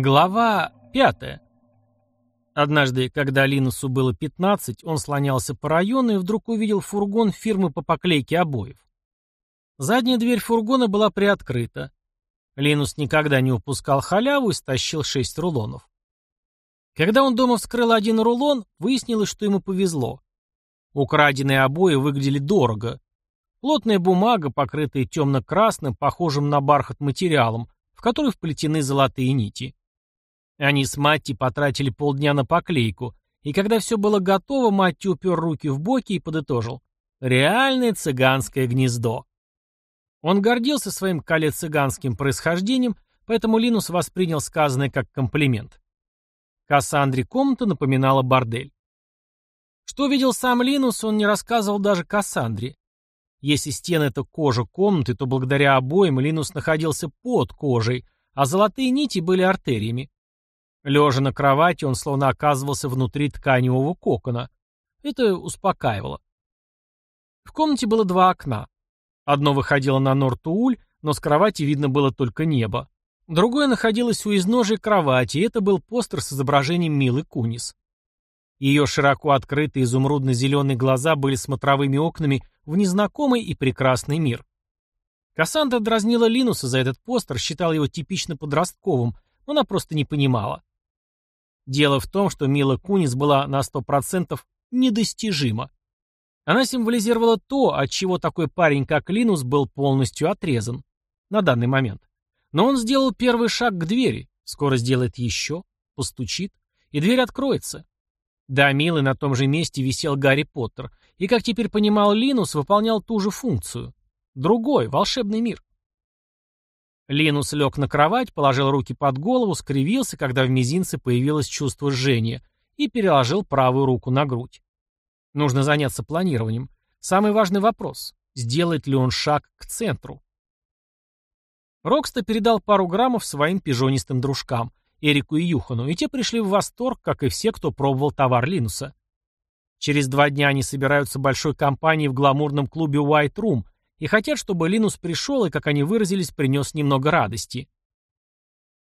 Глава пятая. Однажды, когда Линусу было 15, он слонялся по району и вдруг увидел фургон фирмы по поклейке обоев. Задняя дверь фургона была приоткрыта. Линус никогда не упускал халяву и стащил шесть рулонов. Когда он дома вскрыл один рулон, выяснилось, что ему повезло. Украденные обои выглядели дорого. Плотная бумага, покрытая темно-красным, похожим на бархат материалом, в который вплетены золотые нити. Они с Матти потратили полдня на поклейку, и когда все было готово, Матти упер руки в боки и подытожил. Реальное цыганское гнездо. Он гордился своим кале-цыганским происхождением, поэтому Линус воспринял сказанное как комплимент. Кассандре комната напоминала бордель. Что видел сам Линус, он не рассказывал даже Кассандре. Если стены — это кожа комнаты, то благодаря обоим Линус находился под кожей, а золотые нити были артериями. Лежа на кровати, он словно оказывался внутри тканевого кокона. Это успокаивало. В комнате было два окна. Одно выходило на Нортууль, но с кровати видно было только небо. Другое находилось у изножия кровати, и это был постер с изображением Милы Кунис. Ее широко открытые изумрудно-зеленые глаза были смотровыми окнами в незнакомый и прекрасный мир. Кассандра дразнила Линуса за этот постер, считала его типично подростковым, но она просто не понимала. Дело в том, что Мила Кунис была на 100% недостижима. Она символизировала то, от чего такой парень, как Линус, был полностью отрезан. На данный момент. Но он сделал первый шаг к двери, скоро сделает еще, постучит, и дверь откроется. До Милы на том же месте висел Гарри Поттер, и, как теперь понимал Линус, выполнял ту же функцию. Другой, волшебный мир. Линус лег на кровать, положил руки под голову, скривился, когда в мизинце появилось чувство жжения, и переложил правую руку на грудь. Нужно заняться планированием. Самый важный вопрос – сделает ли он шаг к центру? Рокста передал пару граммов своим пижонистым дружкам, Эрику и Юхану, и те пришли в восторг, как и все, кто пробовал товар Линуса. Через два дня они собираются большой компанией в гламурном клубе White Room – и хотят, чтобы Линус пришел и, как они выразились, принес немного радости.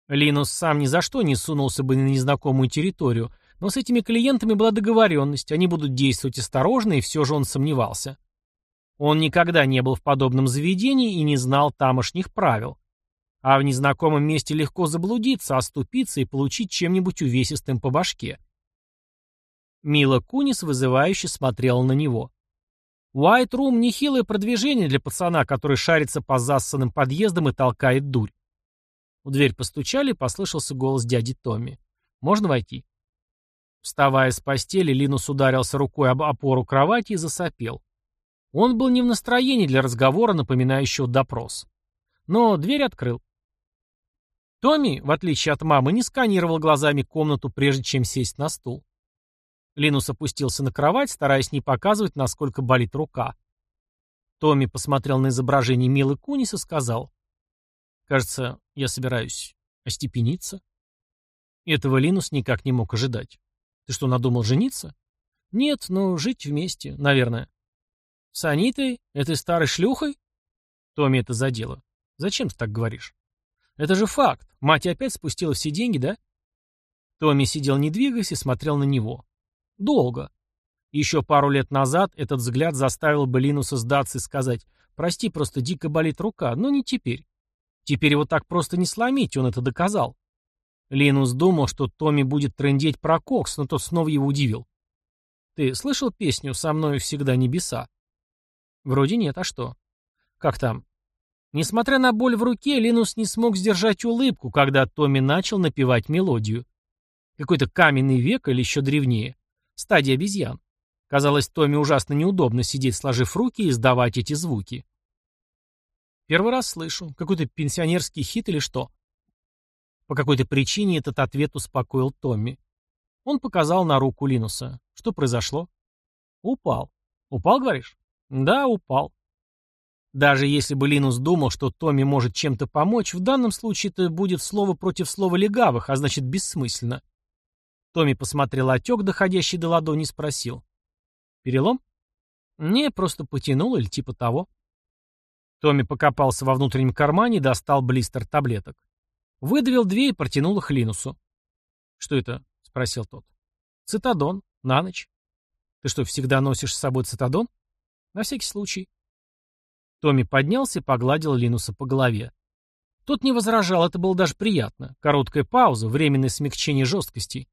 Линус сам ни за что не сунулся бы на незнакомую территорию, но с этими клиентами была договоренность, они будут действовать осторожно, и все же он сомневался. Он никогда не был в подобном заведении и не знал тамошних правил. А в незнакомом месте легко заблудиться, оступиться и получить чем-нибудь увесистым по башке. Мила Кунис вызывающе смотрела на него. White Room – нехилое продвижение для пацана, который шарится по зассанным подъездам и толкает дурь. В дверь постучали, послышался голос дяди Томми. «Можно войти?» Вставая с постели, Линус ударился рукой об опору кровати и засопел. Он был не в настроении для разговора, напоминающего допрос. Но дверь открыл. Томми, в отличие от мамы, не сканировал глазами комнату, прежде чем сесть на стул. Линус опустился на кровать, стараясь не показывать, насколько болит рука. Томми посмотрел на изображение Милы Кунис и сказал. «Кажется, я собираюсь остепениться». Этого Линус никак не мог ожидать. «Ты что, надумал жениться?» «Нет, но жить вместе, наверное». «С Анитой? Этой старой шлюхой?» Томми это задело. «Зачем ты так говоришь?» «Это же факт. Мать опять спустила все деньги, да?» Томми сидел не двигаясь и смотрел на него. Долго. Еще пару лет назад этот взгляд заставил бы Линуса сдаться и сказать «Прости, просто дико болит рука», но не теперь. Теперь его так просто не сломить, он это доказал. Линус думал, что Томми будет трындеть про кокс, но тот снова его удивил. «Ты слышал песню «Со мной всегда небеса»?» «Вроде нет, а что?» «Как там?» Несмотря на боль в руке, Линус не смог сдержать улыбку, когда Томми начал напевать мелодию. Какой-то каменный век или еще древнее. Стадия обезьян. Казалось, Томми ужасно неудобно сидеть, сложив руки и издавать эти звуки. Первый раз слышу. Какой-то пенсионерский хит или что? По какой-то причине этот ответ успокоил Томми. Он показал на руку Линуса. Что произошло? Упал. Упал, говоришь? Да, упал. Даже если бы Линус думал, что Томми может чем-то помочь, в данном случае это будет слово против слова легавых, а значит бессмысленно. Томми посмотрел отек, доходящий до ладони, и спросил. «Перелом?» «Не, просто потянул или типа того». Томми покопался во внутреннем кармане и достал блистер таблеток. Выдавил две и протянул их Линусу. «Что это?» — спросил тот. «Цитадон. На ночь». «Ты что, всегда носишь с собой цитадон?» «На всякий случай». Томми поднялся и погладил Линуса по голове. Тот не возражал, это было даже приятно. Короткая пауза, временное смягчение жесткости.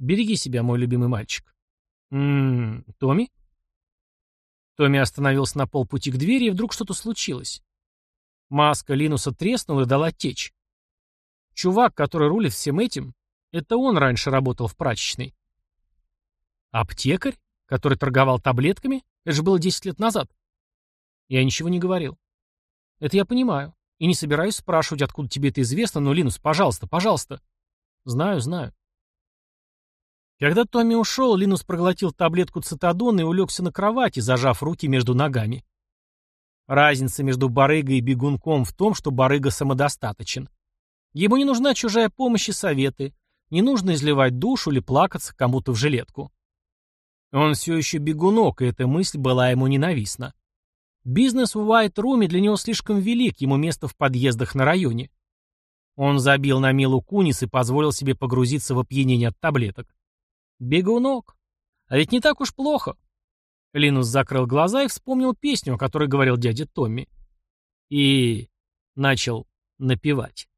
«Береги себя, мой любимый мальчик». «Ммм, Томми?» Томми остановился на полпути к двери, и вдруг что-то случилось. Маска Линуса треснула и дала течь. Чувак, который рулит всем этим, это он раньше работал в прачечной. Аптекарь, который торговал таблетками? Это же было 10 лет назад. Я ничего не говорил. Это я понимаю. И не собираюсь спрашивать, откуда тебе это известно, но, Линус, пожалуйста, пожалуйста. Знаю, знаю. Когда Томми ушел, Линус проглотил таблетку цитадона и улегся на кровати, зажав руки между ногами. Разница между барыгой и бегунком в том, что барыга самодостаточен. Ему не нужна чужая помощь и советы, не нужно изливать душу или плакаться кому-то в жилетку. Он все еще бегунок, и эта мысль была ему ненавистна. Бизнес в Уайт-Руме для него слишком велик, ему место в подъездах на районе. Он забил на Милу Кунис и позволил себе погрузиться в опьянение от таблеток. Бегунок. А ведь не так уж плохо. Линус закрыл глаза и вспомнил песню, о которой говорил дядя Томми. И начал напевать.